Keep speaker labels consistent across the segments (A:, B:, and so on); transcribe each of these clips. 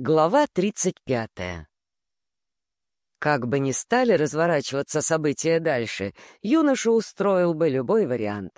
A: Глава 35. Как бы ни стали разворачиваться события дальше, юноша устроил бы любой вариант.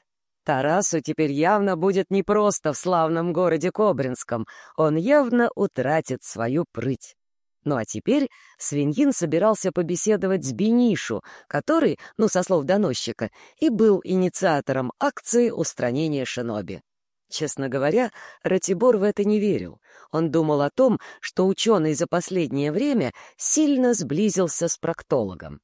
A: Тарасу теперь явно будет непросто в славном городе Кобринском, он явно утратит свою прыть. Ну а теперь свиньин собирался побеседовать с Бенишу, который, ну, со слов доносчика, и был инициатором акции устранения шиноби. Честно говоря, Ратибор в это не верил. Он думал о том, что ученый за последнее время сильно сблизился с проктологом.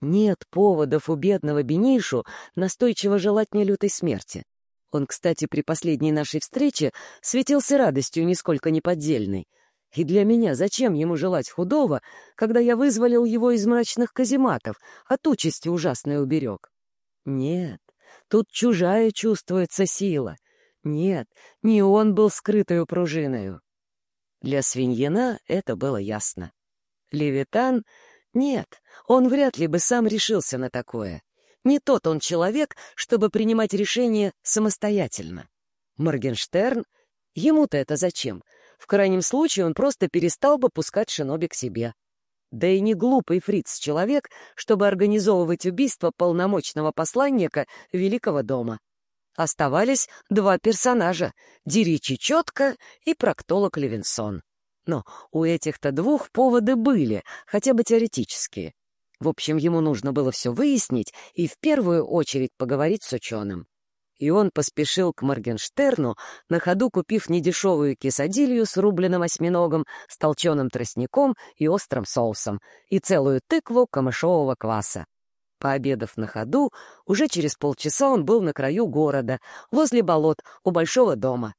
A: Нет поводов у бедного Бенишу настойчиво желать мне лютой смерти. Он, кстати, при последней нашей встрече светился радостью нисколько неподдельной. И для меня зачем ему желать худого, когда я вызволил его из мрачных казематов, от участи ужасной уберег? Нет, тут чужая чувствуется сила — нет, не он был скрытою пружиною. Для свиньина это было ясно. Левитан? Нет, он вряд ли бы сам решился на такое. Не тот он человек, чтобы принимать решения самостоятельно. Моргенштерн? Ему-то это зачем? В крайнем случае он просто перестал бы пускать Шиноби к себе. Да и не глупый фриц человек, чтобы организовывать убийство полномочного посланника Великого дома. Оставались два персонажа — Диричи Четко и проктолог Левинсон. Но у этих-то двух поводы были, хотя бы теоретические. В общем, ему нужно было все выяснить и в первую очередь поговорить с ученым. И он поспешил к Моргенштерну, на ходу купив недешевую кисадилью с рубленым осьминогом, с толченым тростником и острым соусом, и целую тыкву камышового кваса. Пообедав на ходу, уже через полчаса он был на краю города, возле болот, у большого дома.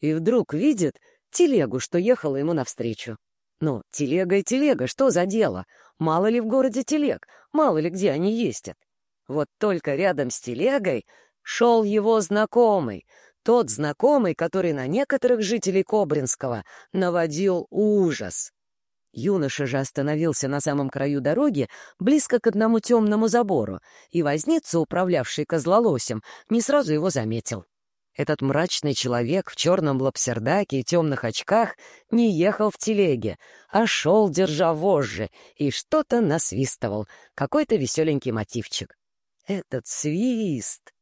A: И вдруг видит телегу, что ехала ему навстречу. Ну, телега и телега, что за дело? Мало ли в городе телег, мало ли где они ездят. Вот только рядом с телегой шел его знакомый, тот знакомый, который на некоторых жителей Кобринского наводил ужас. Юноша же остановился на самом краю дороги, близко к одному темному забору, и возница, управлявший козлолосем, не сразу его заметил. Этот мрачный человек в черном лапсердаке и темных очках не ехал в телеге, а шел, держа вожжи, и что-то насвистывал, какой-то веселенький мотивчик. Этот свист!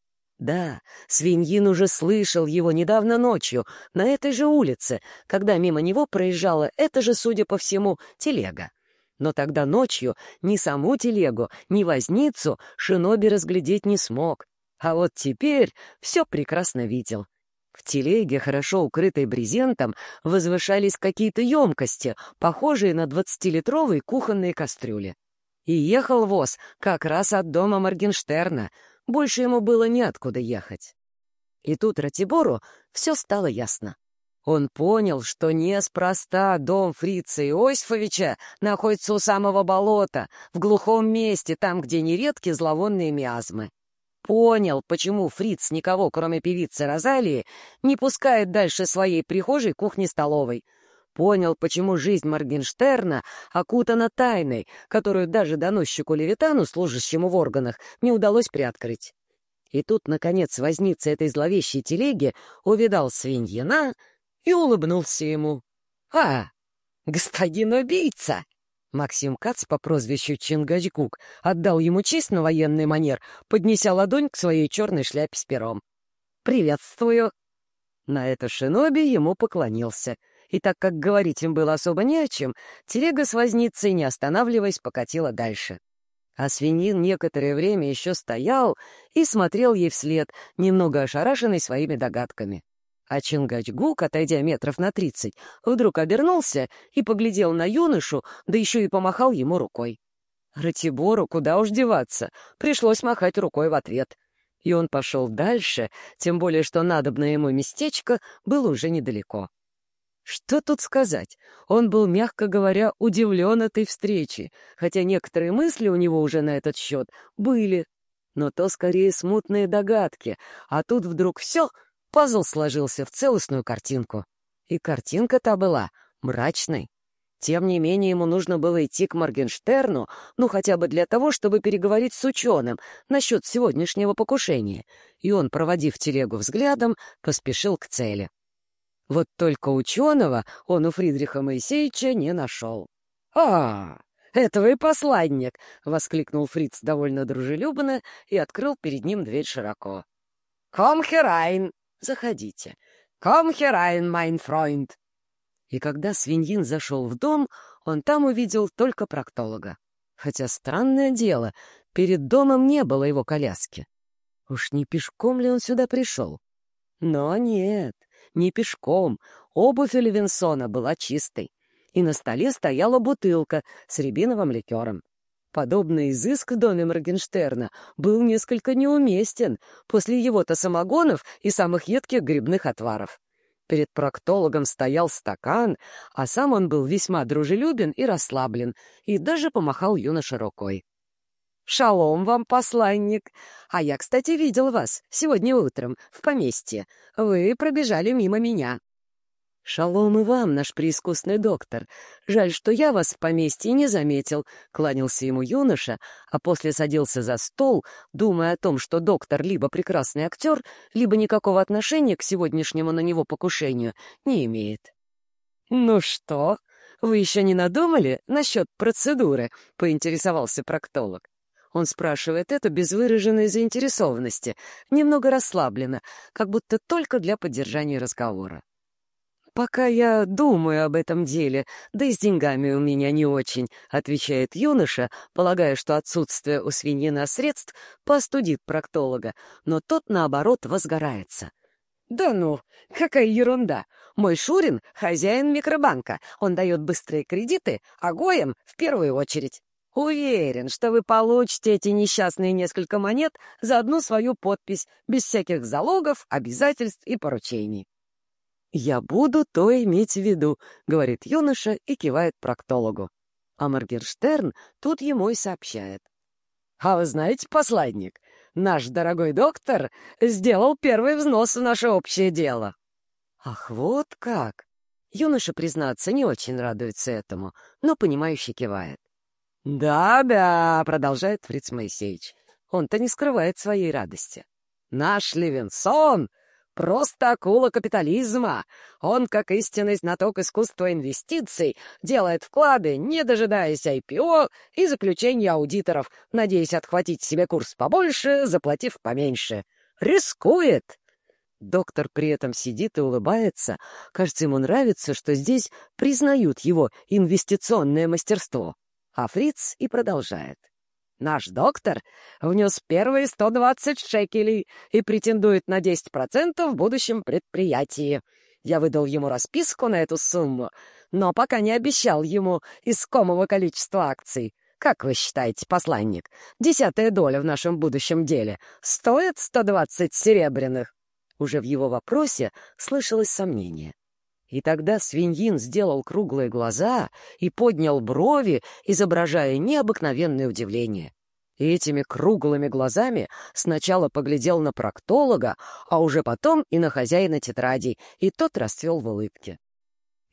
A: Да, свиньин уже слышал его недавно ночью, на этой же улице, когда мимо него проезжала эта же, судя по всему, телега. Но тогда ночью ни саму телегу, ни возницу Шиноби разглядеть не смог. А вот теперь все прекрасно видел. В телеге, хорошо укрытой брезентом, возвышались какие-то емкости, похожие на двадцатилитровые кухонные кастрюли. И ехал воз как раз от дома Моргенштерна — больше ему было неоткуда ехать. И тут Ратибору все стало ясно. Он понял, что неспроста дом фрица Иосифовича находится у самого болота, в глухом месте, там, где нередки зловонные миазмы. Понял, почему фриц никого, кроме певицы Розалии, не пускает дальше своей прихожей кухни-столовой — Понял, почему жизнь Моргенштерна окутана тайной, которую даже доносчику Левитану, служащему в органах, не удалось приоткрыть. И тут, наконец, возница этой зловещей телеги увидал свиньина и улыбнулся ему. «А, господин убийца!» Максим Кац по прозвищу Чингачгук отдал ему честь на военный манер, поднеся ладонь к своей черной шляпе с пером. «Приветствую!» На это Шиноби ему поклонился — и так как говорить им было особо не о чем, телега с возницей, не останавливаясь, покатила дальше. А свинин некоторое время еще стоял и смотрел ей вслед, немного ошарашенный своими догадками. А Чингачгук, отойдя метров на тридцать, вдруг обернулся и поглядел на юношу, да еще и помахал ему рукой. Ратибору куда уж деваться, пришлось махать рукой в ответ. И он пошел дальше, тем более что надобное ему местечко было уже недалеко. Что тут сказать? Он был, мягко говоря, удивлен этой встрече, хотя некоторые мысли у него уже на этот счет были. Но то скорее смутные догадки, а тут вдруг все, пазл сложился в целостную картинку. И картинка-то была мрачной. Тем не менее, ему нужно было идти к Моргенштерну, ну, хотя бы для того, чтобы переговорить с ученым насчет сегодняшнего покушения. И он, проводив телегу взглядом, поспешил к цели. Вот только ученого он у Фридриха Моисеевича не нашел. «А, это вы, посланник!» — воскликнул Фриц довольно дружелюбно и открыл перед ним дверь широко. «Komm herein!» «Заходите!» «Komm herein, mein Freund!» И когда Свиньин зашел в дом, он там увидел только проктолога. Хотя странное дело, перед домом не было его коляски. Уж не пешком ли он сюда пришел? Но нет, не пешком. Обувь Левинсона была чистой. И на столе стояла бутылка с рябиновым ликером. Подобный изыск в доме Моргенштерна был несколько неуместен после его-то самогонов и самых едких грибных отваров. Перед проктологом стоял стакан, а сам он был весьма дружелюбен и расслаблен, и даже помахал юноше рукой. «Шалом вам, посланник! А я, кстати, видел вас сегодня утром в поместье. Вы пробежали мимо меня». «Шалом и вам, наш преискусный доктор. Жаль, что я вас в поместье не заметил», — кланялся ему юноша, а после садился за стол, думая о том, что доктор либо прекрасный актер, либо никакого отношения к сегодняшнему на него покушению не имеет. «Ну что, вы еще не надумали насчет процедуры?» — поинтересовался проктолог. Он спрашивает это без выраженной заинтересованности, немного расслабленно, как будто только для поддержания разговора. «Пока я думаю об этом деле, да и с деньгами у меня не очень», — отвечает юноша, полагая, что отсутствие у свиньина средств постудит проктолога, но тот, наоборот, возгорается. «Да ну, какая ерунда! Мой Шурин — хозяин микробанка. Он дает быстрые кредиты, а Гоем — в первую очередь. Уверен, что вы получите эти несчастные несколько монет за одну свою подпись, без всяких залогов, обязательств и поручений. «Я буду то иметь в виду», — говорит юноша и кивает проктологу. А Моргенштерн тут ему и сообщает. «А вы знаете, посланник, наш дорогой доктор сделал первый взнос в наше общее дело». «Ах, вот как!» Юноша, признаться, не очень радуется этому, но понимающе кивает. «Да-да», — продолжает Фриц Моисеевич. Он-то не скрывает своей радости. «Наш Левинсон просто акула капитализма. Он, как истинный знаток искусства инвестиций, делает вклады, не дожидаясь IPO и заключения аудиторов, надеясь отхватить себе курс побольше, заплатив поменьше. Рискует!» Доктор при этом сидит и улыбается. Кажется, ему нравится, что здесь признают его инвестиционное мастерство. А Фриц и продолжает. Наш доктор внес первые 120 шекелей и претендует на 10% в будущем предприятии. Я выдал ему расписку на эту сумму, но пока не обещал ему искомого количества акций. Как вы считаете, посланник, десятая доля в нашем будущем деле стоит 120 серебряных? Уже в его вопросе слышалось сомнение. И тогда свиньин сделал круглые глаза и поднял брови, изображая необыкновенное удивление. И этими круглыми глазами сначала поглядел на проктолога, а уже потом и на хозяина тетрадей, и тот расцвел в улыбке.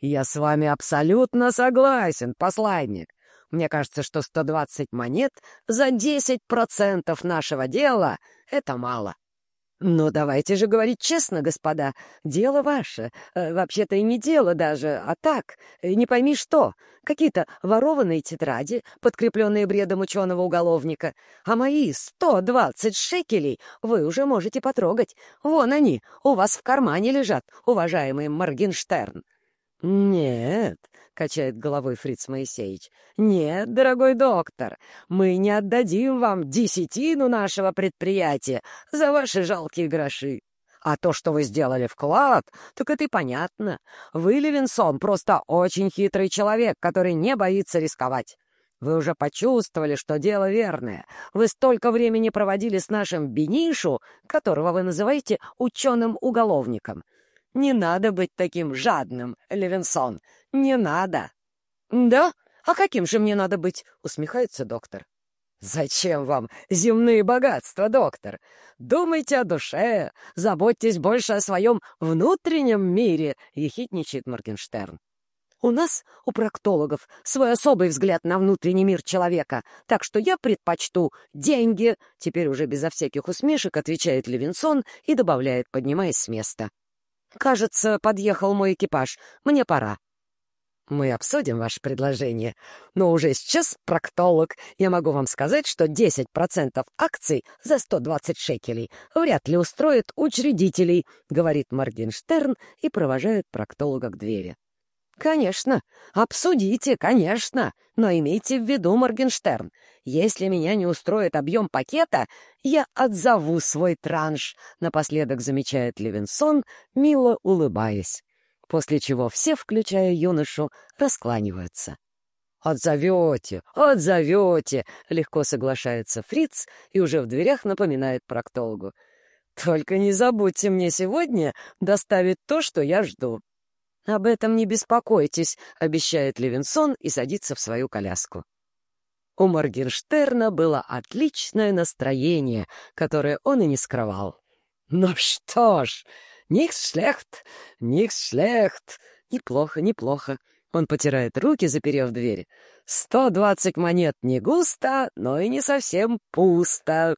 A: «Я с вами абсолютно согласен, посланник. Мне кажется, что 120 монет за 10% нашего дела — это мало. «Ну, давайте же говорить честно, господа. Дело ваше. Э, вообще-то и не дело даже, а так. Э, не пойми что. Какие-то ворованные тетради, подкрепленные бредом ученого-уголовника. А мои 120 шекелей вы уже можете потрогать. Вон они, у вас в кармане лежат, уважаемый Моргенштерн». «Нет», — качает головой Фриц Моисеевич, — «нет, дорогой доктор, мы не отдадим вам десятину нашего предприятия за ваши жалкие гроши. А то, что вы сделали вклад, так это и понятно. Вы, Левинсон, просто очень хитрый человек, который не боится рисковать. Вы уже почувствовали, что дело верное. Вы столько времени проводили с нашим Бенишу, которого вы называете ученым-уголовником». Не надо быть таким жадным, Левинсон. Не надо. Да? А каким же мне надо быть? Усмехается доктор. «Зачем вам земные богатства, доктор? Думайте о душе, заботьтесь больше о своем внутреннем мире», — ехидничает Моргенштерн. «У нас, у проктологов, свой особый взгляд на внутренний мир человека, так что я предпочту деньги», — теперь уже безо всяких усмешек отвечает Левинсон и добавляет, поднимаясь с места. Кажется, подъехал мой экипаж. Мне пора. Мы обсудим ваше предложение, но уже сейчас проктолог. Я могу вам сказать, что 10% акций за 120 шекелей вряд ли устроит учредителей, говорит Моргенштерн и провожает проктолога к двери. «Конечно, обсудите, конечно, но имейте в виду, Моргенштерн, если меня не устроит объем пакета, я отзову свой транш», — напоследок замечает Левинсон, мило улыбаясь. После чего все, включая юношу, раскланиваются. «Отзовете, отзовете!» — легко соглашается Фриц и уже в дверях напоминает проктологу. «Только не забудьте мне сегодня доставить то, что я жду». «Об этом не беспокойтесь», — обещает Левинсон и садится в свою коляску. У Моргенштерна было отличное настроение, которое он и не скрывал. «Ну что ж, «Никс шлехт! Никс шлехт!» «Неплохо, неплохо!» Он потирает руки, заперев дверь. «Сто двадцать монет не густо, но и не совсем пусто.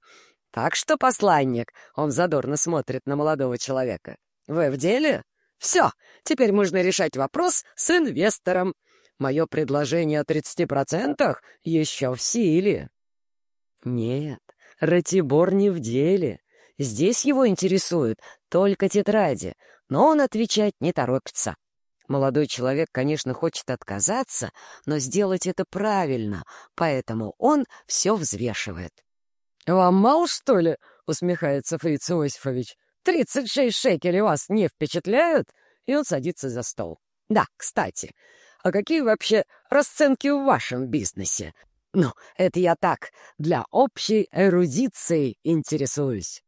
A: Так что, посланник, он задорно смотрит на молодого человека. Вы в деле? Все, теперь можно решать вопрос с инвестором. Мое предложение о тридцати процентах еще в силе». «Нет, Ратибор не в деле. Здесь его интересуют только тетради, но он отвечать не торопится. Молодой человек, конечно, хочет отказаться, но сделать это правильно, поэтому он все взвешивает. — Вам мало, что ли? — усмехается Фриц Иосифович. — Тридцать шесть шекелей вас не впечатляют? И он садится за стол. — Да, кстати, а какие вообще расценки в вашем бизнесе? Ну, это я так, для общей эрудиции интересуюсь.